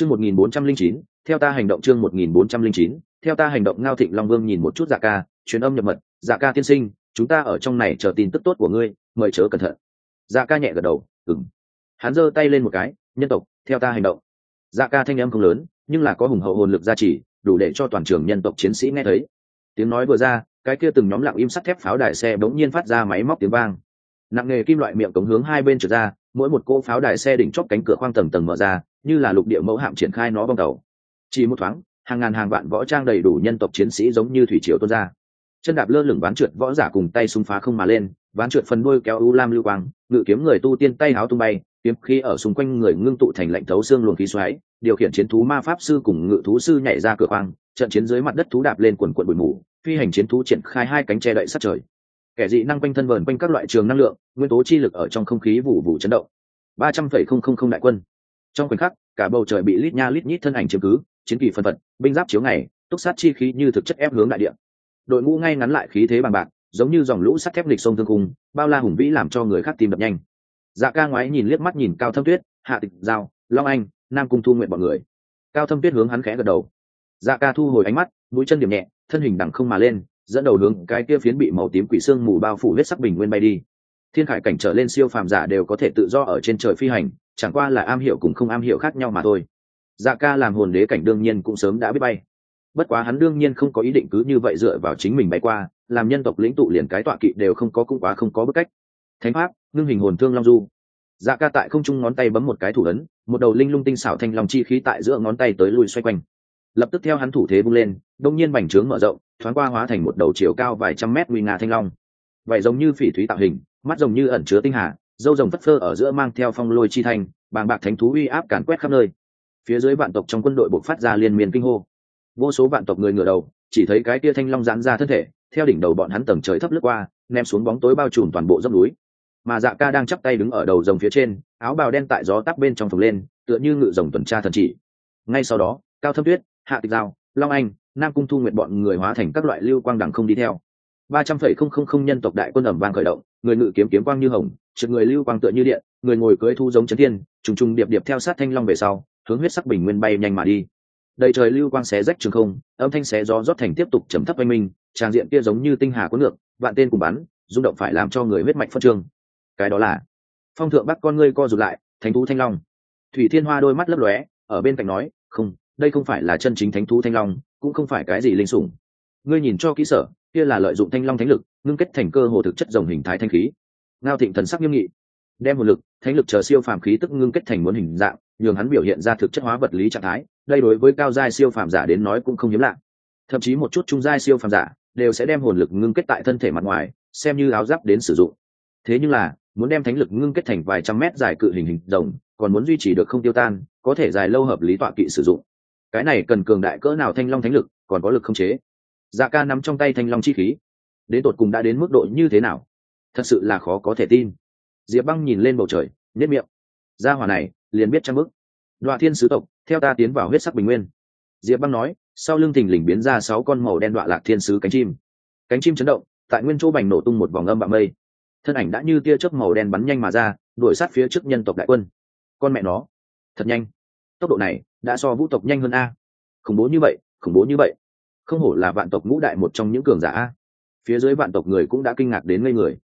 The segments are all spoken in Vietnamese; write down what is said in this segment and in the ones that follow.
chương một nghìn bốn trăm linh chín, theo ta hành động chương một nghìn bốn trăm linh chín, theo ta hành động ngao thịnh long vương nhìn một chút dạ ca, truyền âm nhập mật dạ ca tiên sinh, chúng ta ở trong này chờ tin tức tốt của ngươi, mời chớ cẩn thận. Dạ ca nhẹ gật đầu ừng hắn giơ tay lên một cái, nhân tộc, theo ta hành động. Dạ ca thanh âm không lớn, nhưng là có hùng hậu hồn lực gia trì, đủ để cho toàn trường nhân tộc chiến sĩ nghe thấy. Tiếng nói vừa ra, cái kia từng nhóm lặng im sắt thép pháo đài xe bỗng nhiên phát ra máy móc tiếng vang. Nặng nghề kim loại miệng cống hướng hai bên trượt ra mỗi một cỗ pháo đài xe đỉnh chóp cánh cửa khoang tầng tầng mở ra, như là lục địa mẫu hạm triển khai nó bong tàu. Chỉ một thoáng, hàng ngàn hàng vạn võ trang đầy đủ nhân tộc chiến sĩ giống như thủy triều tuôn ra. Chân đạp lơ lửng ván trượt võ giả cùng tay xung phá không mà lên, ván trượt phần đuôi kéo u lam lưu quang, ngự kiếm người tu tiên tay háo tung bay, kiếm khí ở xung quanh người ngưng tụ thành lạnh thấu xương luồng khí xoáy, điều khiển chiến thú ma pháp sư cùng ngự thú sư nhảy ra cửa khoang, trận chiến dưới mặt đất thú đạp lên quần quần bụi mù, phi hành chiến thú triển khai hai cánh che đậy sát trời kẻ dị năng quanh thân vờn quanh các loại trường năng lượng, nguyên tố chi lực ở trong không khí vụ vụ chấn động. Ba trăm phẩy không không không đại quân. Trong khoảnh khắc, cả bầu trời bị lít nha lít nhít thân ảnh chiếm cứ, chiến kỳ phân phật, binh giáp chiếu ngày, túc sát chi khí như thực chất ép hướng đại địa. Đội ngũ ngay ngắn lại khí thế bằng bạc, giống như dòng lũ sắt thép lịch sông thương cung bao la hùng vĩ làm cho người khác tìm đập nhanh. Dạ ca ngoái nhìn liếc mắt nhìn cao thâm tuyết, hạ tịch giao, long anh, nam cung thu nguyện bọn người. Cao thâm tuyết hướng hắn khẽ gật đầu. Dạ ca thu hồi ánh mắt, mũi chân điểm nhẹ, thân hình đằng không mà lên dẫn đầu hướng cái kia phiến bị màu tím quỷ xương mù bao phủ huyết sắc bình nguyên bay đi. Thiên khải cảnh trở lên siêu phàm giả đều có thể tự do ở trên trời phi hành, chẳng qua là am hiểu cùng không am hiểu khác nhau mà thôi. Dạ ca làm hồn đế cảnh đương nhiên cũng sớm đã biết bay. Bất quá hắn đương nhiên không có ý định cứ như vậy dựa vào chính mình bay qua, làm nhân tộc lĩnh tụ liền cái tọa kỵ đều không có cũng quá không có bức cách. Thánh pháp, ngưng hình hồn thương long du. Dạ ca tại không trung ngón tay bấm một cái thủ ấn, một đầu linh lung tinh xảo thanh long chi khí tại giữa ngón tay tới lui xoay quanh lập tức theo hắn thủ thế vung lên, đông nhiên bành trướng mở rộng, thoáng qua hóa thành một đầu chiều cao vài trăm mét nguy nga thanh long. Vậy giống như phỉ thúy tạo hình, mắt giống như ẩn chứa tinh hà, dâu rồng phất phơ ở giữa mang theo phong lôi chi thanh, bàng bạc thánh thú uy áp càn quét khắp nơi. Phía dưới vạn tộc trong quân đội buộc phát ra liên miên kinh hô. Vô số vạn tộc người ngửa đầu, chỉ thấy cái tia thanh long giãn ra thân thể, theo đỉnh đầu bọn hắn tầng trời thấp lướt qua, ném xuống bóng tối bao trùm toàn bộ dốc núi. Mà dạ ca đang chắp tay đứng ở đầu rồng phía trên, áo bào đen tại gió tắc bên trong phồng lên, tựa như ngự rồng tuần tra thần chỉ. Ngay sau đó, cao thâm tuyết hạ tịch giao, long anh, nam cung thu nguyện bọn người hóa thành các loại lưu quang đẳng không đi theo. Ba trăm phẩy không không không nhân tộc đại quân ẩm vàng khởi động, người ngự kiếm kiếm quang như hồng, trực người lưu quang tựa như điện, người ngồi cưới thu giống chấn thiên, trùng trùng điệp điệp theo sát thanh long về sau, hướng huyết sắc bình nguyên bay nhanh mà đi. Đầy trời lưu quang xé rách trường không, âm thanh xé gió rót thành tiếp tục chấm thấp oanh minh tràng diện kia giống như tinh hà cuốn ngược, vạn tên cùng bắn, rung động phải làm cho người huyết mạch phân trương. Cái đó là, phong thượng bắc con ngươi co rụt lại, thánh thú thanh long. Thủy thiên hoa đôi mắt lấp lóe, ở bên cạnh nói, không đây không phải là chân chính thánh thú thanh long, cũng không phải cái gì linh sủng. Ngươi nhìn cho kỹ sở, kia là lợi dụng thanh long thánh lực, ngưng kết thành cơ hồ thực chất dòng hình thái thanh khí. Ngao thịnh thần sắc nghiêm nghị. Đem một lực, thánh lực chờ siêu phàm khí tức ngưng kết thành muốn hình dạng, nhường hắn biểu hiện ra thực chất hóa vật lý trạng thái, đây đối với cao giai siêu phàm giả đến nói cũng không hiếm lạ. Thậm chí một chút trung giai siêu phàm giả đều sẽ đem hồn lực ngưng kết tại thân thể mặt ngoài, xem như áo giáp đến sử dụng. Thế nhưng là, muốn đem thánh lực ngưng kết thành vài trăm mét dài cự hình hình rồng, còn muốn duy trì được không tiêu tan, có thể dài lâu hợp lý tọa kỵ sử dụng cái này cần cường đại cỡ nào thanh long thánh lực, còn có lực không chế. Dạ ca nắm trong tay thanh long chi khí. Đến tột cùng đã đến mức độ như thế nào? Thật sự là khó có thể tin. Diệp băng nhìn lên bầu trời nếp miệng. Gia hỏa này, liền biết trang bức đoạ thiên sứ tộc, theo ta tiến vào huyết sắc bình nguyên. Diệp băng nói, sau lưng thình lình biến ra sáu con màu đen đoạ lạc thiên sứ cánh chim. Cánh chim chấn động, tại nguyên chỗ bành nổ tung một vòng âm bạo mây. Thân ảnh đã như tia chớp màu đen bắn nhanh mà ra, đuổi sát phía trước nhân tộc đại quân. Con mẹ nó. Thật nhanh. Tốc độ này đã so vũ tộc nhanh hơn a. Khủng bố như vậy, khủng bố như vậy. Không hổ là vạn tộc ngũ đại một trong những cường giả a. Phía dưới vạn tộc người cũng đã kinh ngạc đến ngây người.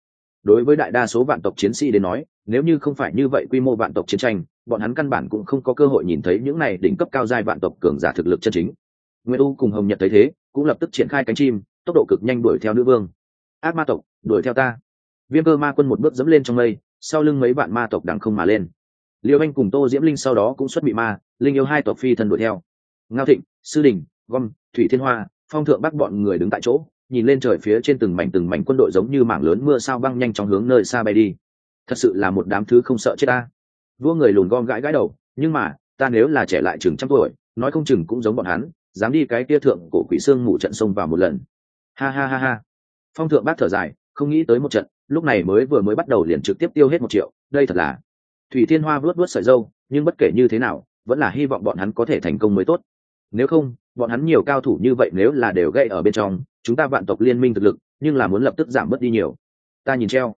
Đối với đại đa số vạn tộc chiến sĩ đến nói, nếu như không phải như vậy quy mô vạn tộc chiến tranh, bọn hắn căn bản cũng không có cơ hội nhìn thấy những này đỉnh cấp cao giai vạn tộc cường giả thực lực chân chính. Nguyễn u cùng hồng nhật thấy thế, cũng lập tức triển khai cánh chim, tốc độ cực nhanh đuổi theo nữ vương. Ác ma tộc, đuổi theo ta. Viêm cơ ma quân một bước dẫm lên trong mây, sau lưng mấy vạn ma tộc đằng không mà lên liêu anh cùng tô diễm linh sau đó cũng xuất bị ma, linh yêu hai tộc phi thân đuổi theo. Ngao thịnh, sư đình, gom, thủy thiên hoa, phong thượng bắc bọn người đứng tại chỗ, nhìn lên trời phía trên từng mảnh từng mảnh quân đội giống như mảng lớn mưa sao băng nhanh chóng hướng nơi xa bay đi. Thật sự là một đám thứ không sợ chết ta. Vua người lùn gom gãi gãi đầu, nhưng mà, ta nếu là trẻ lại chừng trăm tuổi, nói không chừng cũng giống bọn hắn, dám đi cái kia thượng cổ quỷ xương mù trận sông vào một lần. Ha ha ha ha. Phong thượng bác thở dài, không nghĩ tới một trận, lúc này mới vừa mới bắt đầu liền trực tiếp tiêu hết một triệu, đây thật là thủy thiên hoa vớt vớt sợi dâu, nhưng bất kể như thế nào, vẫn là hy vọng bọn hắn có thể thành công mới tốt. Nếu không, bọn hắn nhiều cao thủ như vậy nếu là đều gây ở bên trong, chúng ta vạn tộc liên minh thực lực, nhưng là muốn lập tức giảm bớt đi nhiều. Ta nhìn treo.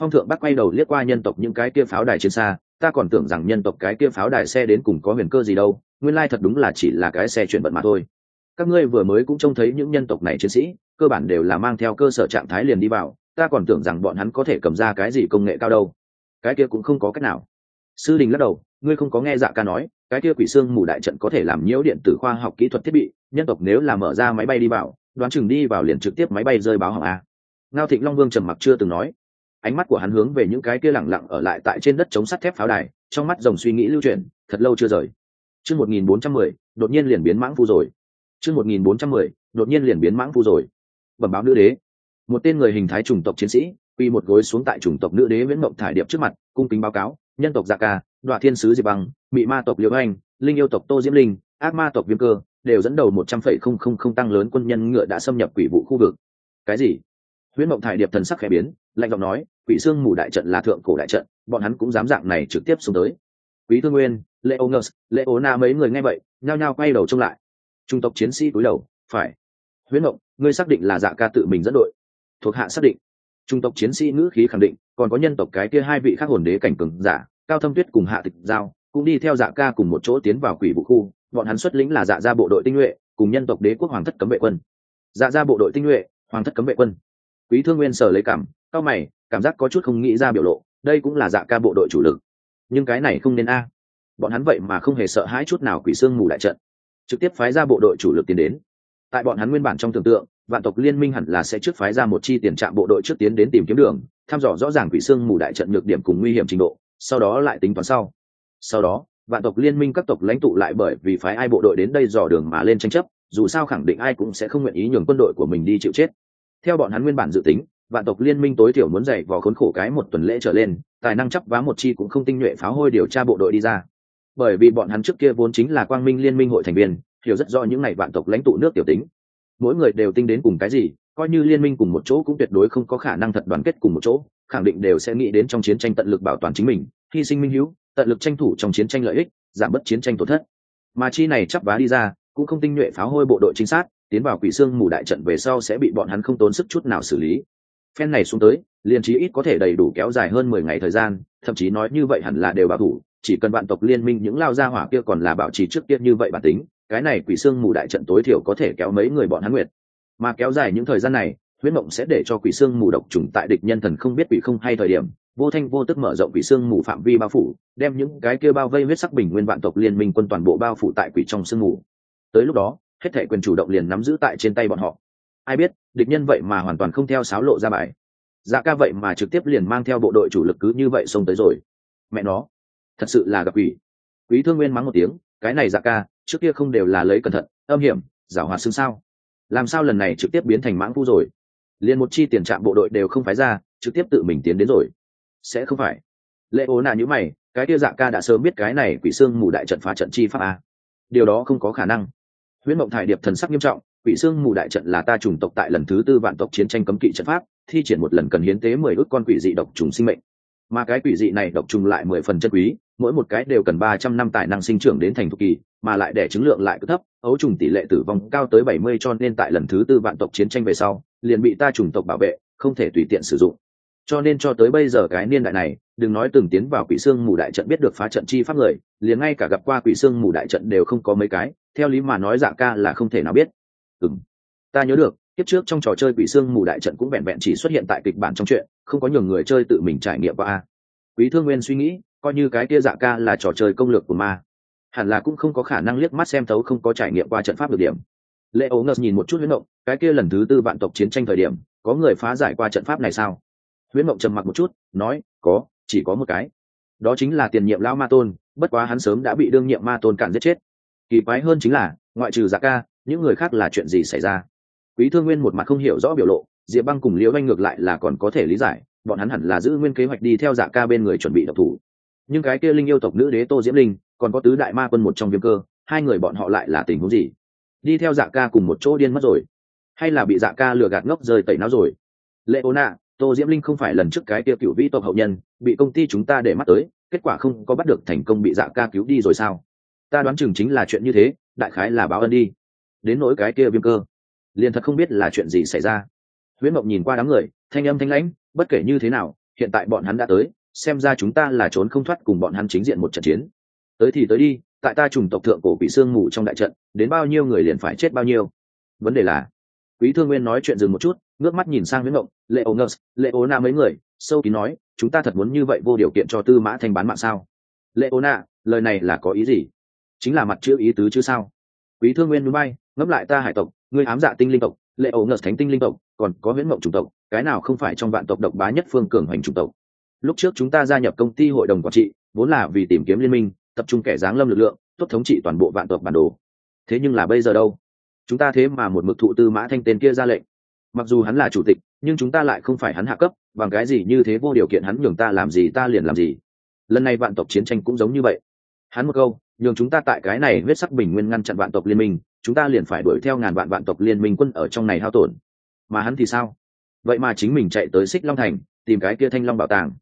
Phong thượng bắc quay đầu liếc qua nhân tộc những cái kia pháo đài trên xa, ta còn tưởng rằng nhân tộc cái kia pháo đài xe đến cùng có huyền cơ gì đâu, nguyên lai thật đúng là chỉ là cái xe chuyển vận mà thôi. Các ngươi vừa mới cũng trông thấy những nhân tộc này chiến sĩ, cơ bản đều là mang theo cơ sở trạng thái liền đi vào, ta còn tưởng rằng bọn hắn có thể cầm ra cái gì công nghệ cao đâu cái kia cũng không có cách nào. Sư đình lắc đầu, ngươi không có nghe dạ ca nói, cái kia quỷ xương mù đại trận có thể làm nhiễu điện tử khoa học kỹ thuật thiết bị, nhân tộc nếu là mở ra máy bay đi vào, đoán chừng đi vào liền trực tiếp máy bay rơi báo hỏng a. Ngao thịnh long vương trầm mặc chưa từng nói. Ánh mắt của hắn hướng về những cái kia lẳng lặng ở lại tại trên đất chống sắt thép pháo đài, trong mắt dòng suy nghĩ lưu chuyển, thật lâu chưa rời. Chương một nghìn bốn trăm mười, đột nhiên liền biến mãng phu rồi. Chương một nghìn bốn trăm mười, đột nhiên liền biến mãng phu rồi. Bẩm báo nữ đế. Một tên người hình thái chủng tộc chiến sĩ quy một gối xuống tại chủng tộc nữ đế viễn mộng thải điệp trước mặt, cung kính báo cáo, nhân tộc gia dạ ca, đoạ thiên sứ diệp băng mị ma tộc liễu anh, linh yêu tộc tô diễm linh, ác ma tộc viêm cơ, đều dẫn đầu một trăm phẩy không không không tăng lớn quân nhân ngựa đã xâm nhập quỷ vụ khu vực. Cái gì? Huyễn mộng thải điệp thần sắc khẽ biến, lạnh giọng nói, quỷ xương mù đại trận là thượng cổ đại trận, bọn hắn cũng dám dạng này trực tiếp xuống tới. Quý thương nguyên lệ ô ngơ lệ ô na mấy người nghe vậy, nhao nhao quay đầu trông lại. Trung tộc chiến sĩ cúi đầu, phải. Huyễn mộng, ngươi xác định là dạ ca tự mình dẫn đội. Thuộc hạ xác định trung tộc chiến sĩ ngữ khí khẳng định, còn có nhân tộc cái kia hai vị khác hồn đế cảnh cường giả, cao thâm tuyết cùng hạ tịch giao, cũng đi theo dạ ca cùng một chỗ tiến vào quỷ vụ khu. Bọn hắn xuất lĩnh là dạ gia bộ đội tinh nhuệ, cùng nhân tộc đế quốc hoàng thất cấm vệ quân. Dạ gia bộ đội tinh nhuệ, hoàng thất cấm vệ quân. Quý thương nguyên sở lấy cảm, cao mày, cảm giác có chút không nghĩ ra biểu lộ, đây cũng là dạ ca bộ đội chủ lực. Nhưng cái này không nên a. Bọn hắn vậy mà không hề sợ hãi chút nào quỷ xương mù đại trận. Trực tiếp phái ra bộ đội chủ lực tiến đến. Tại bọn hắn nguyên bản trong tưởng tượng vạn tộc liên minh hẳn là sẽ trước phái ra một chi tiền trạm bộ đội trước tiến đến tìm kiếm đường, thăm dò rõ ràng quỷ xương mù đại trận nhược điểm cùng nguy hiểm trình độ, sau đó lại tính toán sau. Sau đó, vạn tộc liên minh các tộc lãnh tụ lại bởi vì phái ai bộ đội đến đây dò đường mà lên tranh chấp, dù sao khẳng định ai cũng sẽ không nguyện ý nhường quân đội của mình đi chịu chết. Theo bọn hắn nguyên bản dự tính, vạn tộc liên minh tối thiểu muốn dạy vò khốn khổ cái một tuần lễ trở lên, tài năng chấp vá một chi cũng không tinh nhuệ pháo hôi điều tra bộ đội đi ra. Bởi vì bọn hắn trước kia vốn chính là quang minh liên minh hội thành viên, hiểu rất rõ những ngày vạn tộc lãnh tụ nước tiểu tính mỗi người đều tinh đến cùng cái gì, coi như liên minh cùng một chỗ cũng tuyệt đối không có khả năng thật đoàn kết cùng một chỗ, khẳng định đều sẽ nghĩ đến trong chiến tranh tận lực bảo toàn chính mình, hy sinh minh hữu, tận lực tranh thủ trong chiến tranh lợi ích, giảm bớt chiến tranh tổn thất. Mà chi này chắp vá đi ra, cũng không tinh nhuệ pháo hôi bộ đội chính xác tiến vào quỷ xương mù đại trận về sau sẽ bị bọn hắn không tốn sức chút nào xử lý. Phen này xuống tới liên chí ít có thể đầy đủ kéo dài hơn mười ngày thời gian, thậm chí nói như vậy hẳn là đều bảo thủ, chỉ cần vạn tộc liên minh những lao gia hỏa kia còn là bảo trì trước kia như vậy bản tính cái này quỷ xương mù đại trận tối thiểu có thể kéo mấy người bọn hắn nguyệt. Mà kéo dài những thời gian này huyết mộng sẽ để cho quỷ xương mù độc trùng tại địch nhân thần không biết quỷ không hay thời điểm, vô thanh vô tức mở rộng quỷ xương mù phạm vi bao phủ, đem những cái kia bao vây huyết sắc bình nguyên vạn tộc liên minh quân toàn bộ bao phủ tại quỷ trong sương mù. Tới lúc đó, hết thể quyền chủ động liền nắm giữ tại trên tay bọn họ. Ai biết, địch nhân vậy mà hoàn toàn không theo sáo lộ ra bài. Dạ ca vậy mà trực tiếp liền mang theo bộ đội chủ lực cứ như vậy xông tới rồi. Mẹ nó, thật sự là gặp quỷ. Quý thương nguyên mắng một tiếng, cái này dạ ca trước kia không đều là lấy cẩn thận, âm hiểm, giảo hòa xương sao? Làm sao lần này trực tiếp biến thành mãng phu rồi? Liền một chi tiền trạm bộ đội đều không phái ra, trực tiếp tự mình tiến đến rồi. Sẽ không phải. Lệ ố nà như mày, cái kia dạ ca đã sớm biết cái này quỷ xương mù đại trận phá trận chi pháp a điều đó không có khả năng. Huyễn mộng thải điệp thần sắc nghiêm trọng, quỷ xương mù đại trận là ta chủng tộc tại lần thứ tư vạn tộc chiến tranh cấm kỵ trận pháp, thi triển một lần cần hiến tế mười ước con quỷ dị độc trùng sinh mệnh. Mà cái quỷ dị này độc trùng lại mười phần chân quý mỗi một cái đều cần ba trăm năm tài năng sinh trưởng đến thành thục kỳ, mà lại đẻ chứng lượng lại cứ thấp, ấu trùng tỷ lệ tử vong cao tới bảy mươi cho nên tại lần thứ tư vạn tộc chiến tranh về sau, liền bị ta chủng tộc bảo vệ, không thể tùy tiện sử dụng. Cho nên cho tới bây giờ cái niên đại này, đừng nói từng tiến vào quỷ xương mù đại trận biết được phá trận chi pháp người, liền ngay cả gặp qua quỷ xương mù đại trận đều không có mấy cái, theo lý mà nói dạ ca là không thể nào biết. Ừm. ta nhớ được, kiếp trước trong trò chơi quỷ xương mù đại trận cũng vẹn vẹn chỉ xuất hiện tại kịch bản trong chuyện, không có nhiều người chơi tự mình trải nghiệm qua quý thương nguyên suy nghĩ coi như cái kia dạ ca là trò chơi công lược của ma. Hẳn là cũng không có khả năng liếc mắt xem thấu không có trải nghiệm qua trận pháp được điểm. Lệ ấu ngờ nhìn một chút huyễn động cái kia lần thứ tư vạn tộc chiến tranh thời điểm, có người phá giải qua trận pháp này sao? Huyễn mộng trầm mặc một chút, nói, có, chỉ có một cái. Đó chính là tiền nhiệm lão ma tôn, bất quá hắn sớm đã bị đương nhiệm ma tôn cản giết chết. Kỳ quái hơn chính là, ngoại trừ dạ ca, những người khác là chuyện gì xảy ra? Quý thương nguyên một mặt không hiểu rõ biểu lộ, diệp băng cùng liễu anh ngược lại là còn có thể lý giải, bọn hắn hẳn là giữ nguyên kế hoạch đi theo dạ ca bên người chuẩn bị độc thủ nhưng cái kia linh yêu tộc nữ đế tô diễm linh, còn có tứ đại ma quân một trong viêm cơ, hai người bọn họ lại là tình huống gì? Đi theo dạ ca cùng một chỗ điên mất rồi. Hay là bị dạ ca lừa gạt ngốc rơi tẩy não rồi? Lệ ô nạ, tô diễm linh không phải lần trước cái kia cựu vĩ tộc hậu nhân, bị công ty chúng ta để mắt tới, kết quả không có bắt được thành công bị dạ ca cứu đi rồi sao? Ta đoán chừng chính là chuyện như thế, đại khái là báo ân đi. Đến nỗi cái kia viêm cơ, liền thật không biết là chuyện gì xảy ra. Huyễn mộng nhìn qua đám người, thanh âm thanh lãnh, bất kể như thế nào, hiện tại bọn hắn đã tới xem ra chúng ta là trốn không thoát cùng bọn hắn chính diện một trận chiến. Tới thì tới đi, tại ta trùng tộc thượng cổ quỷ xương mù trong đại trận, đến bao nhiêu người liền phải chết bao nhiêu. Vấn đề là, quý thương nguyên nói chuyện dừng một chút, ngước mắt nhìn sang nguyễn mộng, lệ ô ngơ, lệ ô na mấy người, sâu kín nói, chúng ta thật muốn như vậy vô điều kiện cho tư mã thanh bán mạng sao? Lệ ô na, lời này là có ý gì? Chính là mặt chữ ý tứ chứ sao? Quý thương nguyên núi bay ngẫm lại ta hải tộc, ngươi ám dạ tinh linh tộc, lệ ô ngờ thánh tinh linh tộc, còn có nguyễn mộng chủng tộc, cái nào không phải trong vạn tộc độc bá nhất phương cường hoành chủng tộc? Lúc trước chúng ta gia nhập công ty hội đồng quản trị, vốn là vì tìm kiếm liên minh, tập trung kẻ giáng lâm lực lượng, tốt thống trị toàn bộ vạn tộc bản đồ. Thế nhưng là bây giờ đâu? Chúng ta thế mà một mực thụ tư mã thanh tên kia ra lệnh. Mặc dù hắn là chủ tịch, nhưng chúng ta lại không phải hắn hạ cấp, bằng cái gì như thế vô điều kiện hắn nhường ta làm gì ta liền làm gì. Lần này vạn tộc chiến tranh cũng giống như vậy. Hắn một câu, nhường chúng ta tại cái này huyết sắc bình nguyên ngăn chặn vạn tộc liên minh, chúng ta liền phải đuổi theo ngàn vạn vạn tộc liên minh quân ở trong này hao tổn. Mà hắn thì sao? Vậy mà chính mình chạy tới xích long thành, tìm cái kia thanh long bảo tàng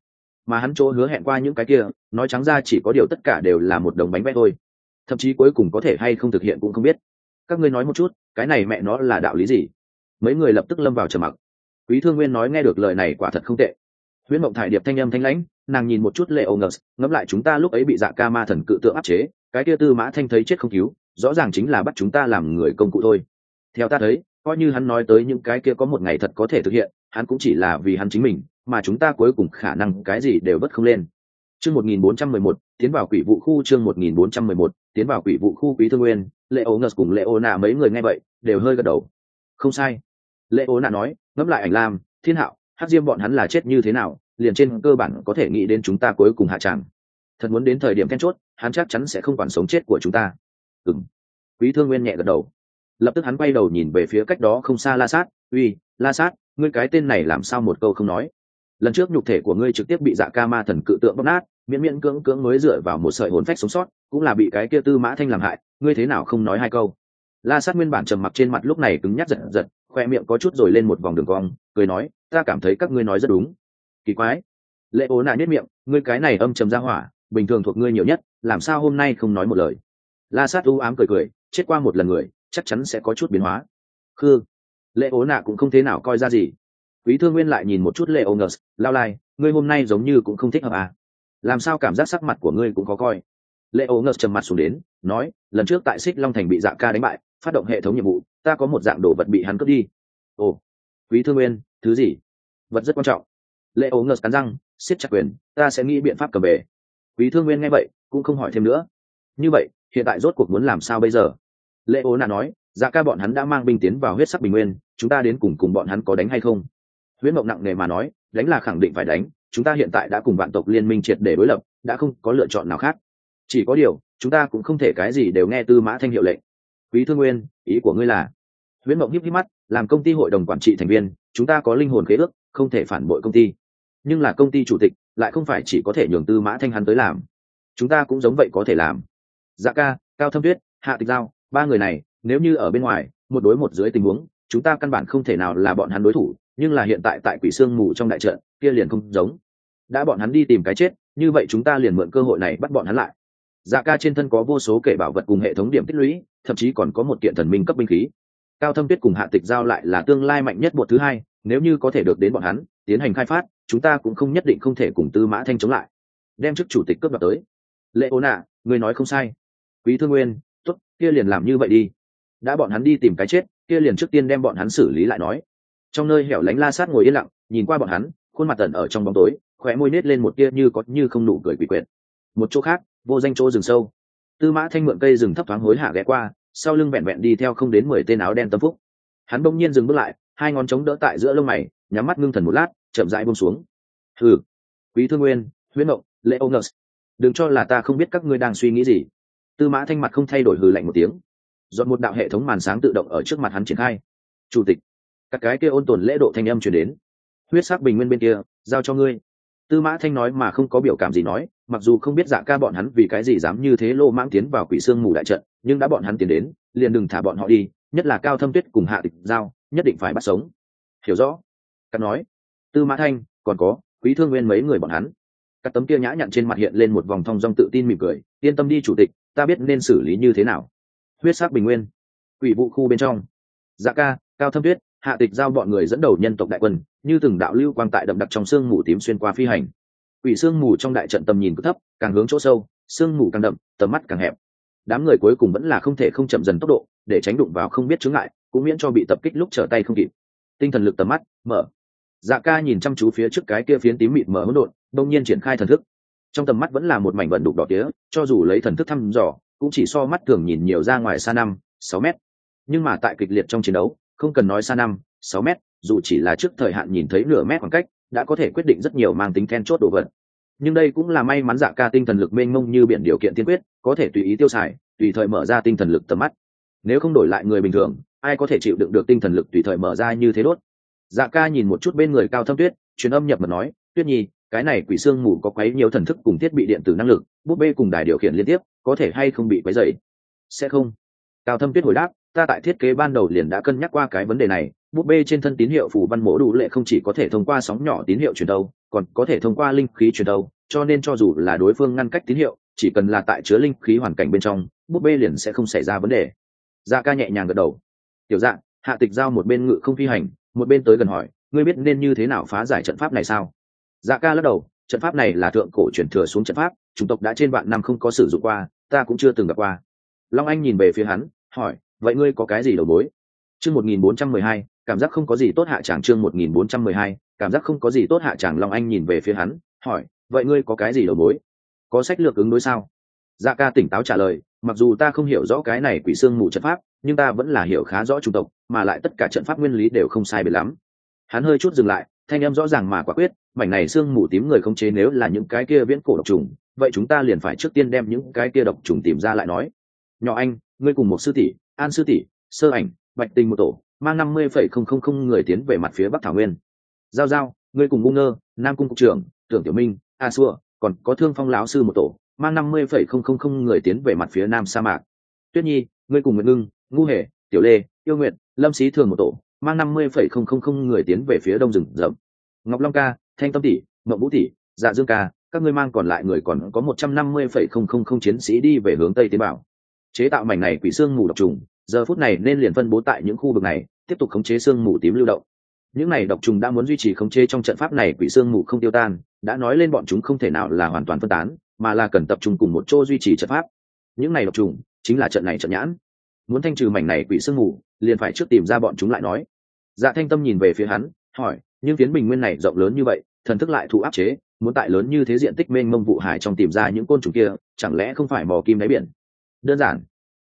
mà hắn chỗ hứa hẹn qua những cái kia, nói trắng ra chỉ có điều tất cả đều là một đồng bánh vẽ thôi. Thậm chí cuối cùng có thể hay không thực hiện cũng không biết. Các ngươi nói một chút, cái này mẹ nó là đạo lý gì? Mấy người lập tức lâm vào trầm mặc. Quý thương nguyên nói nghe được lời này quả thật không tệ. Huyễn mộng thải điệp thanh âm thanh lãnh, nàng nhìn một chút lệ ô ngờ ngẫm lại chúng ta lúc ấy bị dạ ca ma thần cự tượng áp chế, cái kia tư mã thanh thấy chết không cứu, rõ ràng chính là bắt chúng ta làm người công cụ thôi. Theo ta thấy, coi như hắn nói tới những cái kia có một ngày thật có thể thực hiện, hắn cũng chỉ là vì hắn chính mình mà chúng ta cuối cùng khả năng cái gì đều bất không lên. Chương 1411, tiến vào quỷ vụ khu chương 1411, tiến vào quỷ vụ khu quý thương nguyên lệ ô ngờ cùng lệ ô nạ mấy người nghe vậy đều hơi gật đầu. Không sai. Lệ ô nạ nói ngẫm lại ảnh lam thiên hạo hát diêm bọn hắn là chết như thế nào liền trên cơ bản có thể nghĩ đến chúng ta cuối cùng hạ tràng. Thật muốn đến thời điểm then chốt hắn chắc chắn sẽ không quản sống chết của chúng ta. Ừng quý thương nguyên nhẹ gật đầu. Lập tức hắn quay đầu nhìn về phía cách đó không xa la sát uy la sát ngươi cái tên này làm sao một câu không nói? Lần trước nhục thể của ngươi trực tiếp bị dạ ca ma thần cự tượng bóc nát, miễn miễn cưỡng cưỡng mới dựa vào một sợi hồn phách sống sót, cũng là bị cái kia tư mã thanh làm hại, ngươi thế nào không nói hai câu? La sát nguyên bản trầm mặc trên mặt lúc này cứng nhắc giật giật, khoe miệng có chút rồi lên một vòng đường cong, cười nói, ta cảm thấy các ngươi nói rất đúng. Kỳ quái. Lệ ố nạ nhất miệng, ngươi cái này âm trầm ra hỏa, bình thường thuộc ngươi nhiều nhất, làm sao hôm nay không nói một lời? La sát u ám cười cười, chết qua một lần người, chắc chắn sẽ có chút biến hóa. Khư. Lệ ố nạ cũng không thế nào coi ra gì quý thương nguyên lại nhìn một chút lệ ô ngờ lao lai, ngươi hôm nay giống như cũng không thích hợp à? Làm sao cảm giác sắc mặt của ngươi cũng khó coi? Lệ ô ngờ trầm mặt xuống đến, nói, lần trước tại xích long thành bị dạ ca đánh bại, phát động hệ thống nhiệm vụ, ta có một dạng đồ vật bị hắn cướp đi. Ồ, quý thương nguyên, thứ gì? Vật rất quan trọng. Lệ ô ngờ cắn răng, siết chặt quyền, ta sẽ nghĩ biện pháp cầm về. Quý thương nguyên nghe vậy, cũng không hỏi thêm nữa. Như vậy, hiện tại rốt cuộc muốn làm sao bây giờ? Lệ ố nạ nói dạ ca bọn hắn đã mang binh tiến vào huyết sắc bình nguyên, chúng ta đến cùng cùng bọn hắn có đánh hay không? Huyễn mộng nặng nề mà nói, đánh là khẳng định phải đánh, chúng ta hiện tại đã cùng vạn tộc liên minh triệt để đối lập, đã không có lựa chọn nào khác. Chỉ có điều, chúng ta cũng không thể cái gì đều nghe tư mã thanh hiệu lệnh. Quý thương nguyên, ý của ngươi là? Huyễn mộng híp híp mắt, làm công ty hội đồng quản trị thành viên, chúng ta có linh hồn khế ước, không thể phản bội công ty. Nhưng là công ty chủ tịch, lại không phải chỉ có thể nhường tư mã thanh hắn tới làm. Chúng ta cũng giống vậy có thể làm. Dạ ca, cao thâm tuyết, hạ tịch giao, ba người này, nếu như ở bên ngoài, một đối một dưới tình huống, chúng ta căn bản không thể nào là bọn hắn đối thủ nhưng là hiện tại tại quỷ sương mù trong đại trận, kia liền không giống. Đã bọn hắn đi tìm cái chết, như vậy chúng ta liền mượn cơ hội này bắt bọn hắn lại. Dạ ca trên thân có vô số kể bảo vật cùng hệ thống điểm tích lũy, thậm chí còn có một kiện thần minh cấp binh khí. Cao thâm tuyết cùng hạ tịch giao lại là tương lai mạnh nhất một thứ hai, nếu như có thể được đến bọn hắn, tiến hành khai phát, chúng ta cũng không nhất định không thể cùng tư mã thanh chống lại. Đem chức chủ tịch cướp đoạt tới. Lệ ô nạ người nói không sai. Quý thương nguyên t ố t kia liền làm như vậy đi. Đã bọn hắn đi tìm cái chết, kia liền trước tiên đem bọn hắn xử lý lại nói trong nơi hẻo lánh la sát ngồi yên lặng, nhìn qua bọn hắn, khuôn mặt tẩn ở trong bóng tối, khóe môi nết lên một kia như có như không nụ cười quỷ quyệt. Một chỗ khác, vô danh chỗ rừng sâu. Tư mã thanh mượn cây rừng thấp thoáng hối hạ ghé qua, sau lưng vẹn vẹn đi theo không đến mười tên áo đen tâm phúc. Hắn bỗng nhiên dừng bước lại, hai ngón chống đỡ tại giữa lông mày, nhắm mắt ngưng thần một lát, chậm rãi buông xuống. Hừ, quý thương nguyên, huyễn mộng lễ ông ngờ đừng cho là ta không biết các ngươi đang suy nghĩ gì. Tư mã thanh mặt không thay đổi hừ lạnh một tiếng. Dọn một đạo hệ thống màn sáng tự động ở trước mặt hắn triển khai. Chủ tịch các cái kia ôn tồn lễ độ thanh âm chuyển đến. Huyết sắc bình nguyên bên kia, giao cho ngươi. Tư mã thanh nói mà không có biểu cảm gì nói, mặc dù không biết dạ ca bọn hắn vì cái gì dám như thế lô mãng tiến vào quỷ sương mù đại trận, nhưng đã bọn hắn tiến đến, liền đừng thả bọn họ đi, nhất là cao thâm tuyết cùng hạ tịch giao, nhất định phải bắt sống. Hiểu rõ. Cắt nói. Tư mã thanh, còn có, quý thương nguyên mấy người bọn hắn. Các tấm kia nhã nhặn trên mặt hiện lên một vòng thong dong tự tin mỉm cười, yên tâm đi chủ tịch, ta biết nên xử lý như thế nào. Huyết sắc bình nguyên. Quỷ vụ khu bên trong. Dạ ca, cao thâm tuyết hạ tịch giao bọn người dẫn đầu nhân tộc đại quân, như từng đạo lưu quang tại đậm đặc trong sương mù tím xuyên qua phi hành. Quỷ sương mù trong đại trận tầm nhìn cứ thấp, càng hướng chỗ sâu, sương mù càng đậm, tầm mắt càng hẹp. Đám người cuối cùng vẫn là không thể không chậm dần tốc độ, để tránh đụng vào không biết chướng ngại, cũng miễn cho bị tập kích lúc trở tay không kịp. Tinh thần lực tầm mắt, mở. Dạ ca nhìn chăm chú phía trước cái kia phiến tím mịt mở hỗn độn, đông nhiên triển khai thần thức. Trong tầm mắt vẫn là một mảnh vận đục đỏ tía, cho dù lấy thần thức thăm dò, cũng chỉ so mắt thường nhìn nhiều ra ngoài xa năm, sáu mét. Nhưng mà tại kịch liệt trong chiến đấu không cần nói xa năm, sáu mét, dù chỉ là trước thời hạn nhìn thấy nửa mét khoảng cách, đã có thể quyết định rất nhiều mang tính then chốt đồ vật. Nhưng đây cũng là may mắn dạ ca tinh thần lực mênh mông như biển điều kiện tiên quyết, có thể tùy ý tiêu xài, tùy thời mở ra tinh thần lực tầm mắt. Nếu không đổi lại người bình thường, ai có thể chịu đựng được tinh thần lực tùy thời mở ra như thế đốt? Dạ ca nhìn một chút bên người cao thâm tuyết, truyền âm nhập mật nói, tuyết nhi, cái này quỷ xương mù có quấy nhiều thần thức cùng thiết bị điện tử năng lực, búp bê cùng đài điều khiển liên tiếp, có thể hay không bị quấy dày sẽ không. Cao thâm tuyết hồi đáp ta tại thiết kế ban đầu liền đã cân nhắc qua cái vấn đề này, búp bê trên thân tín hiệu phủ văn mổ đủ lệ không chỉ có thể thông qua sóng nhỏ tín hiệu truyền đâu, còn có thể thông qua linh khí truyền đâu, cho nên cho dù là đối phương ngăn cách tín hiệu, chỉ cần là tại chứa linh khí hoàn cảnh bên trong, búp bê liền sẽ không xảy ra vấn đề. Dạ ca nhẹ nhàng gật đầu. Tiểu dạng hạ tịch giao một bên ngự không phi hành, một bên tới gần hỏi, ngươi biết nên như thế nào phá giải trận pháp này sao? Dạ ca lắc đầu, trận pháp này là thượng cổ chuyển thừa xuống trận pháp, chủng tộc đã trên vạn năm không có sử dụng qua, ta cũng chưa từng gặp qua. Long anh nhìn về phía hắn, hỏi vậy ngươi có cái gì đầu mối? Chương một nghìn bốn trăm mười hai, cảm giác không có gì tốt hạ tràng chương một nghìn bốn trăm mười hai, cảm giác không có gì tốt hạ tràng long anh nhìn về phía hắn, hỏi, vậy ngươi có cái gì đầu mối? Có sách lược ứng đối sao? Dạ ca tỉnh táo trả lời, mặc dù ta không hiểu rõ cái này quỷ xương mù trận pháp, nhưng ta vẫn là hiểu khá rõ chủng tộc, mà lại tất cả trận pháp nguyên lý đều không sai biệt lắm. Hắn hơi chút dừng lại, thanh em rõ ràng mà quả quyết, mảnh này xương mù tím người không chế nếu là những cái kia viễn cổ độc trùng, vậy chúng ta liền phải trước tiên đem những cái kia độc trùng tìm ra lại nói. Nhỏ anh ngươi cùng một sư tỷ, an sư tỷ, sơ ảnh, bạch tình một tổ, mang năm mươi phẩy không không không người tiến về mặt phía bắc thảo nguyên. Giao giao, ngươi cùng ngu ngơ, nam cung cục trưởng, tưởng tiểu minh, a xua, còn có thương phong lão sư một tổ, mang năm mươi phẩy không không không người tiến về mặt phía nam sa mạc. Tuyết nhi, ngươi cùng nguyệt ngưng, ngu hề, tiểu lê, yêu nguyện lâm sĩ thường một tổ, mang năm mươi phẩy không không không người tiến về phía đông rừng rậm. Ngọc long ca, thanh tâm tỷ mậu vũ tỷ dạ dương ca, các ngươi mang còn lại người còn có một trăm năm mươi phẩy không không không chiến sĩ đi về hướng tây tiến bảo chế tạo mảnh này quỷ xương mù độc trùng, giờ phút này nên liền phân bố tại những khu vực này, tiếp tục khống chế xương mù tím lưu động. Những này độc trùng đã muốn duy trì khống chế trong trận pháp này quỷ xương mù không tiêu tan, đã nói lên bọn chúng không thể nào là hoàn toàn phân tán, mà là cần tập trung cùng một chỗ duy trì trận pháp. Những này độc trùng chính là trận này trận nhãn. Muốn thanh trừ mảnh này quỷ xương mù, liền phải trước tìm ra bọn chúng lại nói. Dạ thanh tâm nhìn về phía hắn, hỏi nhưng phiến bình nguyên này rộng lớn như vậy, thần thức lại thụ áp chế, muốn tại lớn như thế diện tích mênh mông vụ hải trong tìm ra những côn trùng kia, chẳng lẽ không phải mò kim đáy biển? Đơn giản.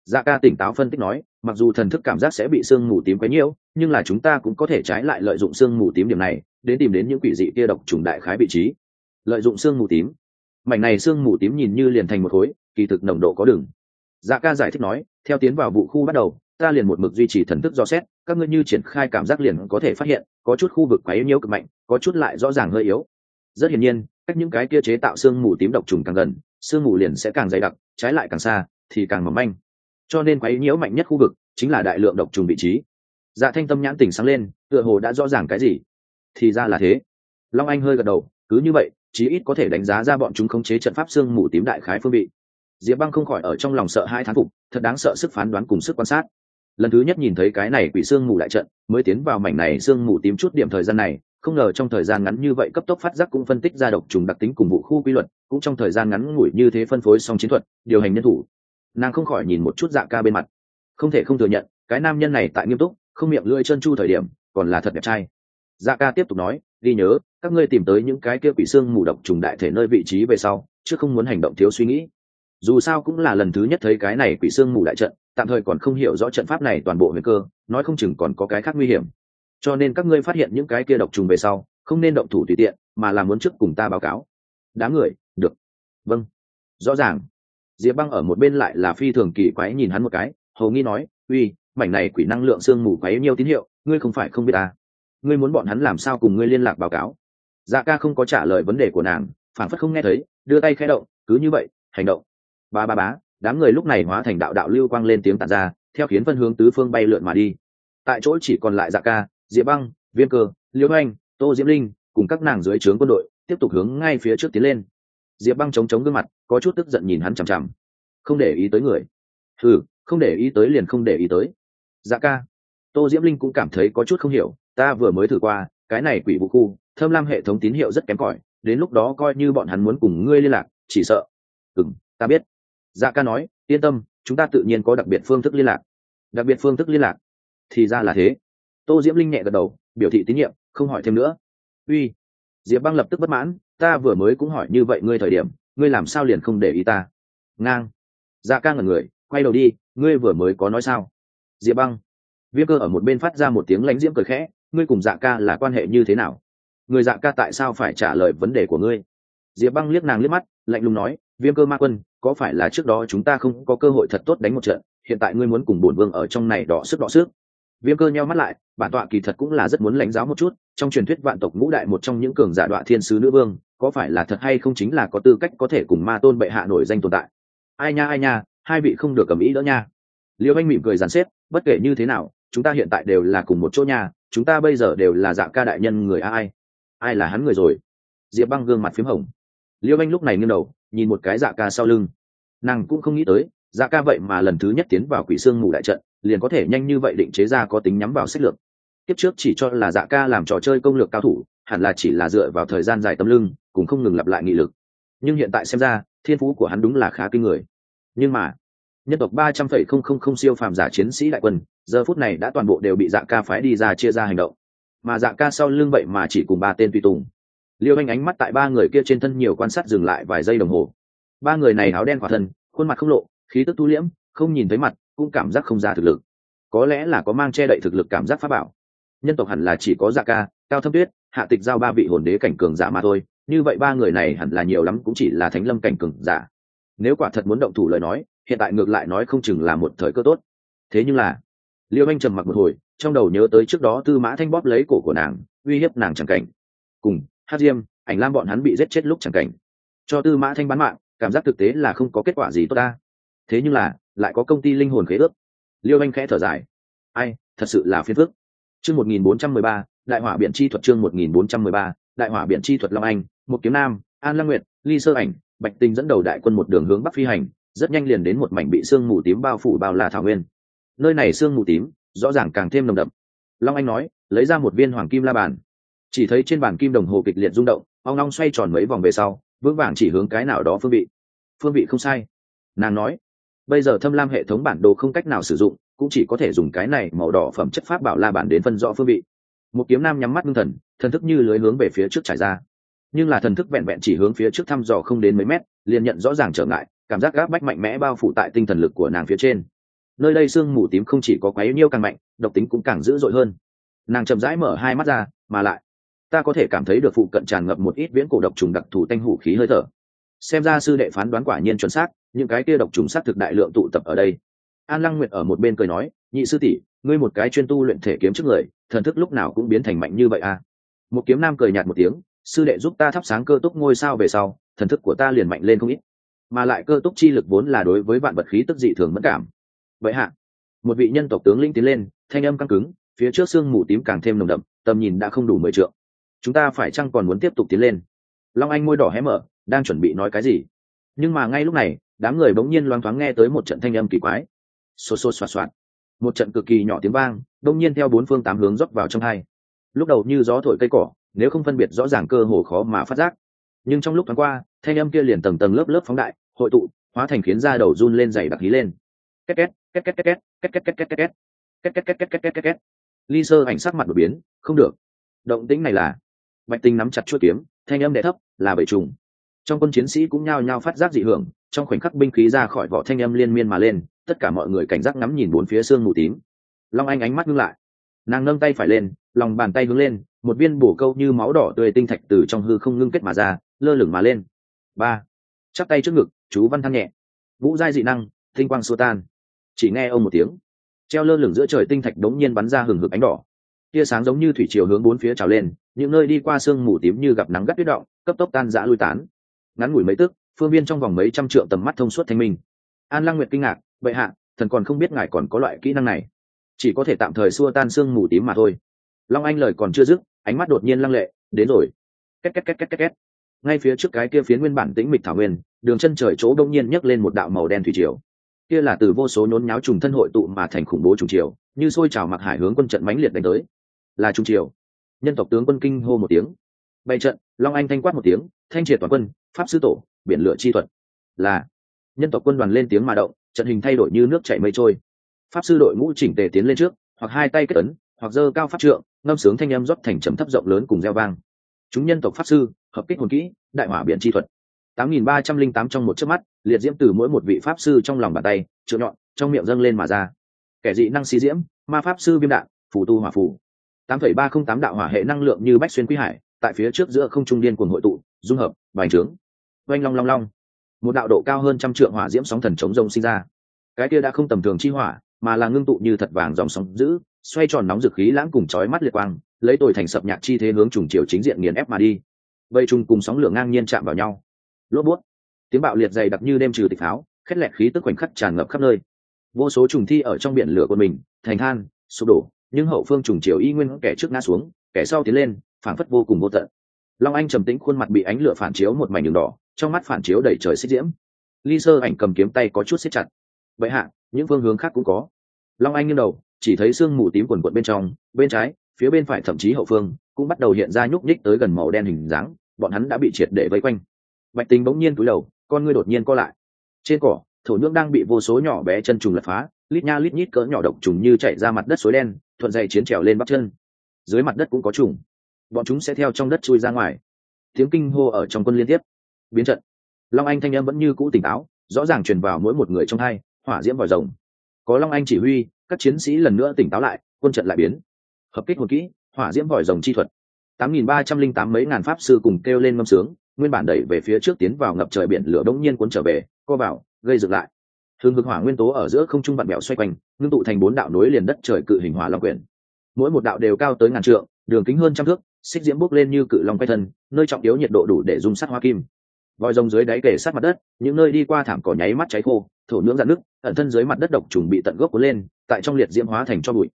Dạ ca tỉnh táo phân tích nói, mặc dù thần thức cảm giác sẽ bị sương mù tím quấy nhiễu, nhưng là chúng ta cũng có thể trái lại lợi dụng sương mù tím điểm này, đến tìm đến những quỷ dị kia độc trùng đại khái vị trí. Lợi dụng sương mù tím. Mảnh này sương mù tím nhìn như liền thành một khối, kỳ thực nồng độ có đường dạ ca giải thích nói, theo tiến vào vụ khu bắt đầu, ta liền một mực duy trì thần thức do xét, các ngươi như triển khai cảm giác liền có thể phát hiện, có chút khu vực quấy nhiễu cực mạnh, có chút lại rõ ràng hơi yếu. Rất hiển nhiên, cách những cái kia chế tạo sương mù tím độc trùng càng gần sương mù liền sẽ càng dày đặc, trái lại càng xa thì càng mỏng manh. Cho nên quấy nhiễu mạnh nhất khu vực chính là đại lượng độc trùng vị trí. Dạ thanh tâm nhãn tỉnh sáng lên, tựa hồ đã rõ ràng cái gì. Thì ra là thế. Long anh hơi gật đầu, cứ như vậy, chí ít có thể đánh giá ra bọn chúng khống chế trận pháp xương mù tím đại khái phương vị. Diệp băng không khỏi ở trong lòng sợ hai thán phục, thật đáng sợ sức phán đoán cùng sức quan sát. Lần thứ nhất nhìn thấy cái này quỷ xương mù đại trận, mới tiến vào mảnh này xương mù tím chút điểm thời gian này, không ngờ trong thời gian ngắn như vậy cấp tốc phát giác cũng phân tích ra độc trùng đặc tính cùng vụ khu quy luật, cũng trong thời gian ngắn ngủi như thế phân phối xong chiến thuật, điều hành nhân thủ nàng không khỏi nhìn một chút dạ ca bên mặt. Không thể không thừa nhận, cái nam nhân này tại nghiêm túc, không miệng lưỡi chân chu thời điểm, còn là thật đẹp trai. Dạ ca tiếp tục nói, ghi nhớ, các ngươi tìm tới những cái kia quỷ xương mù độc trùng đại thể nơi vị trí về sau, chứ không muốn hành động thiếu suy nghĩ. Dù sao cũng là lần thứ nhất thấy cái này quỷ xương mù đại trận, tạm thời còn không hiểu rõ trận pháp này toàn bộ nguy cơ, nói không chừng còn có cái khác nguy hiểm. Cho nên các ngươi phát hiện những cái kia độc trùng về sau, không nên động thủ tùy tiện, mà là muốn trước cùng ta báo cáo. Đám người, được. Vâng. Rõ ràng diệp băng ở một bên lại là phi thường kỳ quái nhìn hắn một cái, hầu nghi nói, uy, mảnh này quỷ năng lượng sương mù quấy nhiều tín hiệu, ngươi không phải không biết ta. Ngươi muốn bọn hắn làm sao cùng ngươi liên lạc báo cáo? Dạ ca không có trả lời vấn đề của nàng phản phất không nghe thấy, đưa tay khẽ động, cứ như vậy, hành động. Ba ba bá, đám người lúc này hóa thành đạo đạo lưu quang lên tiếng tàn ra, theo khiến phân hướng tứ phương bay lượn mà đi. Tại chỗ chỉ còn lại dạ ca, diệp băng viên cơ, liễu anh, tô diễm linh cùng các nàng dưới trướng quân đội, tiếp tục hướng ngay phía trước tiến lên diệp băng chống chống gương mặt, có chút tức giận nhìn hắn chằm chằm. Không để ý tới người. Ừ không để ý tới liền không để ý tới. Dạ ca. Tô diễm linh cũng cảm thấy có chút không hiểu, ta vừa mới thử qua, cái này quỷ vũ khu, thâm lam hệ thống tín hiệu rất kém cỏi, đến lúc đó coi như bọn hắn muốn cùng ngươi liên lạc, chỉ sợ. Ừng ta biết. Dạ ca nói, yên tâm, chúng ta tự nhiên có đặc biệt phương thức liên lạc. Đặc biệt phương thức liên lạc? Thì ra là thế. Tô diễm linh nhẹ gật đầu, biểu thị tín nhiệm, không hỏi thêm nữa. Uy. Diệp băng lập tức bất mãn ta vừa mới cũng hỏi như vậy ngươi thời điểm, ngươi làm sao liền không để ý ta? Ngang. Dạ ca ngẩn người, quay đầu đi, ngươi vừa mới có nói sao? Diệp băng. Viêm cơ ở một bên phát ra một tiếng lánh diễm cười khẽ, ngươi cùng dạ ca là quan hệ như thế nào? Người dạ ca tại sao phải trả lời vấn đề của ngươi? Diệp băng liếc nàng liếc mắt, lạnh lùng nói, viêm cơ ma quân, có phải là trước đó chúng ta không có cơ hội thật tốt đánh một trận, hiện tại ngươi muốn cùng bổn vương ở trong này đỏ sức đỏ sức. Viêm cơ nheo mắt lại, bản tọa kỳ thật cũng là rất muốn lãnh giáo một chút, trong truyền thuyết vạn tộc ngũ đại một trong những cường giả đoạn thiên sứ nữ vương có phải là thật hay không chính là có tư cách có thể cùng ma tôn bệ hạ nổi danh tồn tại. Ai nha ai nha, hai vị không được cầm ý đỡ nha. Liêu anh mỉm cười dàn xếp, bất kể như thế nào, chúng ta hiện tại đều là cùng một chỗ nhà chúng ta bây giờ đều là dạng ca đại nhân người ai ai là hắn người rồi? Diệp băng gương mặt p h í m hồng. Liêu anh lúc này nghiêng đầu, nhìn một cái dạ ca sau lưng. Nàng cũng không nghĩ tới dạ ca vậy mà lần thứ nhất tiến vào quỷ sương mù đại trận, liền có thể nhanh như vậy định chế ra có tính nhắm vào sách lược. Kiếp trước chỉ cho là dạ ca làm trò chơi công lược cao thủ hẳn là chỉ là dựa vào thời gian dài tâm lưng, cũng không ngừng lặp lại nghị lực. Nhưng hiện tại xem ra, thiên phú của hắn đúng là khá kinh người. Nhưng mà nhân tộc ba trăm phẩy không không không siêu phàm giả chiến sĩ đại quân, giờ phút này đã toàn bộ đều bị dạ ca phái đi ra chia ra hành động. Mà dạ ca sau lưng vậy mà chỉ cùng ba tên tùy tùng. Liêu anh ánh mắt tại ba người kia trên thân nhiều quan sát dừng lại vài giây đồng hồ. Ba người này áo đen khỏa thân, khuôn mặt không lộ, khí tức tu liễm, không nhìn thấy mặt, cũng cảm giác không ra thực lực. Có lẽ là có mang che đậy thực lực cảm giác pháp bảo. Nhân tộc hẳn là chỉ có dạ ca, cao thâm tuyết hạ tịch giao ba vị hồn đế cảnh cường giả mà thôi, như vậy ba người này hẳn là nhiều lắm cũng chỉ là thánh lâm cảnh cường giả. Nếu quả thật muốn động thủ lời nói, hiện tại ngược lại nói không chừng là một thời cơ tốt. Thế nhưng là, liêu anh trầm mặc một hồi, trong đầu nhớ tới trước đó tư mã thanh bóp lấy cổ của nàng, uy hiếp nàng chẳng cảnh. Cùng, hát diêm, ảnh lam bọn hắn bị giết chết lúc chẳng cảnh. Cho tư mã thanh bán mạng, cảm giác thực tế là không có kết quả gì tốt ta. Thế nhưng là, lại có công ty linh hồn khế ước. Liêu anh khẽ thở dài. Ai, thật sự là phiền phức. Chương một nghìn bốn trăm mười ba đại hỏa biện chi thuật chương một nghìn bốn trăm mười ba, đại hỏa biện chi thuật long anh, một kiếm nam, an lăng nguyệt, ly sơ ảnh, bạch tinh dẫn đầu đại quân một đường hướng bắc phi hành, rất nhanh liền đến một mảnh bị sương mù tím bao phủ bao là thảo nguyên. Nơi này sương mù tím, rõ ràng càng thêm nồng đậm. Long anh nói, lấy ra một viên hoàng kim la bàn. Chỉ thấy trên bàn kim đồng hồ kịch liệt rung động ông long xoay tròn mấy vòng về sau, vững vàng chỉ hướng cái nào đó phương vị. Phương vị không sai. Nàng nói, bây giờ thâm lam hệ thống bản đồ không cách nào sử dụng, cũng chỉ có thể dùng cái này màu đỏ phẩm chất pháp bảo la bản đến phân rõ phương vị một kiếm nam nhắm mắt ngưng thần thần thức như lưới hướng về phía trước trải ra. Nhưng là thần thức vẹn vẹn chỉ hướng phía trước thăm dò không đến mấy mét, liền nhận rõ ràng trở ngại, cảm giác gáp bách mạnh mẽ bao phủ tại tinh thần lực của nàng phía trên. Nơi đây sương mù tím không chỉ có quấy nhiêu càng mạnh, độc tính cũng càng dữ dội hơn. Nàng chậm rãi mở hai mắt ra, mà lại, ta có thể cảm thấy được phụ cận tràn ngập một ít viễn cổ độc trùng đặc thù tanh hủ khí hơi thở. Xem ra sư đệ phán đoán quả nhiên chuẩn xác, những cái kia độc trùng xác thực đại lượng tụ tập ở đây. An lăng nguyệt ở một bên cười nói, nhị sư tỷ, ngươi một cái chuyên tu luyện thể kiếm trước người thần thức lúc nào cũng biến thành mạnh như vậy à? Một kiếm nam cười nhạt một tiếng, sư đệ giúp ta thắp sáng cơ túc ngôi sao về sau, thần thức của ta liền mạnh lên không ít. Mà lại cơ túc chi lực vốn là đối với vạn vật khí tức dị thường mất cảm. Vậy hạ, một vị nhân tộc tướng linh tiến lên, thanh âm căng cứng, phía trước xương mù tím càng thêm nồng đậm, tầm nhìn đã không đủ mười trượng. Chúng ta phải chăng còn muốn tiếp tục tiến lên? Long anh môi đỏ hé mở, đang chuẩn bị nói cái gì? Nhưng mà ngay lúc này, đám người bỗng nhiên loáng thoáng nghe tới một trận thanh âm kỳ quái. Xô xô xoạt xoạt một trận cực kỳ nhỏ tiếng vang, đông nhiên theo bốn phương tám hướng dốc vào trong hai. Lúc đầu như gió thổi cây cỏ, nếu không phân biệt rõ ràng cơ hồ khó mà phát giác. Nhưng trong lúc thoáng qua, thanh âm kia liền tầng tầng lớp lớp phóng đại, hội tụ, hóa thành khiến da đầu run lên dày đặc hí lên. Két két két két két két két két két két két két két két két két két két ly sơ ảnh sắc mặt đột biến, không được. Động tĩnh này là, bạch tinh nắm chặt chuỗi kiếm, thanh âm đẻ thấp, là bầy trùng trong quân chiến sĩ cũng nhao nhao phát giác dị hưởng, trong khoảnh khắc binh khí ra khỏi vỏ thanh âm liên miên mà lên, tất cả mọi người cảnh giác ngắm nhìn bốn phía xương mù tím. Long anh ánh mắt ngưng lại. Nàng nâng tay phải lên, lòng bàn tay hướng lên, một viên bổ câu như máu đỏ tươi tinh thạch từ trong hư không ngưng kết mà ra, lơ lửng mà lên. Ba. Chắp tay trước ngực, chú văn thăng nhẹ. Vũ giai dị năng, tinh quang xua tan. Chỉ nghe ông một tiếng. Treo lơ lửng giữa trời tinh thạch đống nhiên bắn ra hừng hực ánh đỏ. Tia sáng giống như thủy chiều hướng bốn phía trào lên, những nơi đi qua sương mù tím như gặp nắng gắt tuyết động, cấp tốc tan dã lui tán ngắn ngủi mấy tức, phương viên trong vòng mấy trăm triệu tầm mắt thông suốt thanh minh. An lăng nguyệt kinh ngạc vậy hạ, thần còn không biết ngài còn có loại kỹ năng này. Chỉ có thể tạm thời xua tan sương mù tím mà thôi. Long anh lời còn chưa dứt, ánh mắt đột nhiên lăng lệ, đến rồi. Két két két két két két. Ngay phía trước cái kia phiến nguyên bản tĩnh mịch thảo nguyên, đường chân trời chỗ đông nhiên nhấc lên một đạo màu đen thủy triều. Kia là từ vô số nhốn nháo trùng thân hội tụ mà thành khủng bố trùng triều, như sôi trào mặc hải hướng quân trận mãnh liệt đánh tới. Là trùng triều. Nhân tộc tướng quân kinh hô một tiếng bày trận, long anh thanh quát một tiếng, thanh triệt toàn quân, pháp sư tổ, biển lửa chi thuật. Là, nhân tộc quân đoàn lên tiếng mà động, trận hình thay đổi như nước chảy mây trôi. Pháp sư đội ngũ chỉnh tề tiến lên trước, hoặc hai tay kết ấn, hoặc dơ cao pháp trượng, ngâm sướng thanh âm rót thành trầm thấp rộng lớn cùng gieo vang. Chúng nhân tộc pháp sư, hợp kích hồn kỹ, đại hỏa biển chi thuật. tám nghìn ba trăm linh tám trong một chớp mắt, liệt diễm từ mỗi một vị pháp sư trong lòng bàn tay, trượng nhọn, trong miệng dâng lên mà ra. Kẻ dị năng xí diễm, ma pháp sư viêm đạn, phù tu hỏa phù. tám phẩy ba không tám đạo hỏa hệ năng lượng như bách xuyên quý hải tại phía trước giữa không trung điên cuồng hội tụ, dung hợp bài trướng. Oanh long long long. Một đạo độ cao hơn trăm trượng hỏa diễm sóng thần chống rông sinh ra. Cái kia đã không tầm thường chi hỏa, mà là ngưng tụ như thật vàng dòng sóng giữ xoay tròn nóng dực khí lãng cùng chói mắt liệt quang, lấy tồi thành sập nhạc chi thế hướng trùng chiều chính diện nghiền ép mà đi. Vây trùng cùng sóng lửa ngang nhiên chạm vào nhau. Lốp bút. Tiếng bạo liệt dày đặc như đêm trừ tịch pháo, khét lẹt khí tức khoảnh khắc tràn ngập khắp nơi. Vô số trùng thi ở trong biển lửa của mình, thành than, sụp đổ, nhưng hậu phương trùng chiều y nguyên kẻ trước ngã xuống, kẻ sau tiến lên phảng phất vô cùng vô tận. Long anh trầm tĩnh khuôn mặt bị ánh lửa phản chiếu một mảnh đường đỏ, trong mắt phản chiếu đầy trời xích diễm. Ly sơ ảnh cầm kiếm tay có chút xích chặt. Vậy hạ, những phương hướng khác cũng có. Long anh nghiêng đầu, chỉ thấy sương mù tím quần quận bên trong, bên trái, phía bên phải thậm chí hậu phương cũng bắt đầu hiện ra nhúc nhích tới gần màu đen hình dáng, bọn hắn đã bị triệt để vây quanh. Bạch tính bỗng nhiên cúi đầu, con ngươi đột nhiên co lại. Trên cỏ, thổ nhưỡng đang bị vô số nhỏ bé chân trùng lật phá, lít nha lít nhít cỡ nhỏ độc trùng như chạy ra mặt đất suối đen, thuận dày chiến trèo lên bắp chân. Dưới mặt đất cũng có trùng bọn chúng sẽ theo trong đất chui ra ngoài. Tiếng kinh hô ở trong quân liên tiếp. Biến trận. Long anh thanh em vẫn như cũ tỉnh táo, rõ ràng truyền vào mỗi một người trong hai, hỏa diễm vòi rồng. Có long anh chỉ huy, các chiến sĩ lần nữa tỉnh táo lại, quân trận lại biến. Hợp kích một kỹ, hỏa diễm vòi rồng chi thuật. Tám nghìn ba trăm linh tám mấy ngàn pháp sư cùng kêu lên ngâm sướng, nguyên bản đẩy về phía trước tiến vào ngập trời biển lửa đống nhiên cuốn trở về, co vào, gây dựng lại. Thường hực hỏa nguyên tố ở giữa không trung vặn bèo xoay quanh, ngưng tụ thành bốn đạo nối liền đất trời cự hình hỏa long quyển. Mỗi một đạo đều cao tới ngàn trượng, đường kính hơn trăm thước xích diễm bốc lên như cự long quay thân, nơi trọng yếu nhiệt độ đủ để dùng sắt hoa kim. Vòi rồng dưới đáy kể sát mặt đất, những nơi đi qua thảm cỏ nháy mắt cháy khô, thổ nhưỡng dạn nước ẩn thân dưới mặt đất độc trùng bị tận gốc cuốn lên, tại trong liệt diễm hóa thành cho bụi.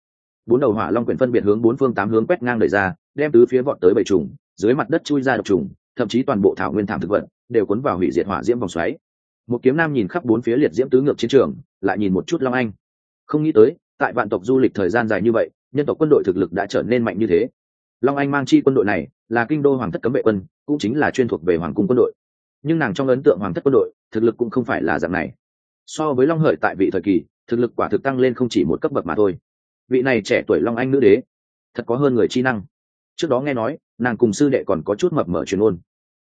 Bốn đầu hỏa long quyển phân biệt hướng bốn phương tám hướng quét ngang đời ra, đem tứ phía vọt tới bầy trùng, dưới mặt đất chui ra độc trùng, thậm chí toàn bộ thảo nguyên thảm thực vật đều cuốn vào hủy diệt hỏa diễm vòng xoáy. Một kiếm nam nhìn khắp bốn phía liệt diễm tứ ngược chiến trường, lại nhìn một chút long anh. Không nghĩ tới, tại vạn tộc du lịch thời gian dài như vậy, nhân tộc quân đội thực lực đã trở nên mạnh như thế long anh mang chi quân đội này là kinh đô hoàng thất cấm vệ quân, cũng chính là chuyên thuộc về hoàng cung quân đội. Nhưng nàng trong ấn tượng hoàng thất quân đội, thực lực cũng không phải là dạng này. So với long hợi tại vị thời kỳ, thực lực quả thực tăng lên không chỉ một cấp bậc mà thôi. Vị này trẻ tuổi long anh nữ đế, thật có hơn người chi năng. Trước đó nghe nói, nàng cùng sư đệ còn có chút mập mở truyền ôn.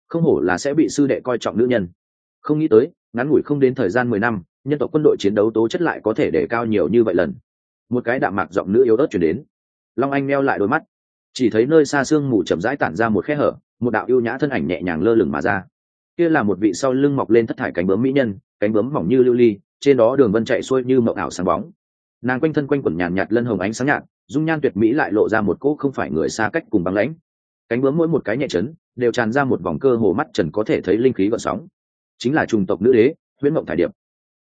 Không hổ là sẽ bị sư đệ coi trọng nữ nhân. Không nghĩ tới, ngắn ngủi không đến thời gian mười năm, nhân tộc quân đội chiến đấu tố chất lại có thể để cao nhiều như vậy lần. Một cái đạm mạc giọng nữ yếu ớt chuyển đến. Long anh meo lại đôi mắt chỉ thấy nơi xa sương mù chậm rãi tản ra một khe hở một đạo ưu nhã thân ảnh nhẹ nhàng lơ lửng mà ra. Kia là một vị sau lưng mọc lên thất thải cánh bướm mỹ nhân cánh bướm mỏng như lưu ly trên đó đường vân chạy xuôi như mậu ảo sáng bóng. Nàng quanh thân quanh quẩn nhàn nhạt, lân hồng ánh sáng nhạt dung nhan tuyệt mỹ lại lộ ra một cỗ không phải người xa cách cùng băng lãnh. Cánh bướm mỗi một cái nhẹ chấn đều tràn ra một vòng cơ hồ mắt trần có thể thấy linh khí gợn sóng. Chính là trùng tộc nữ đế huyễn mộng thải điệp.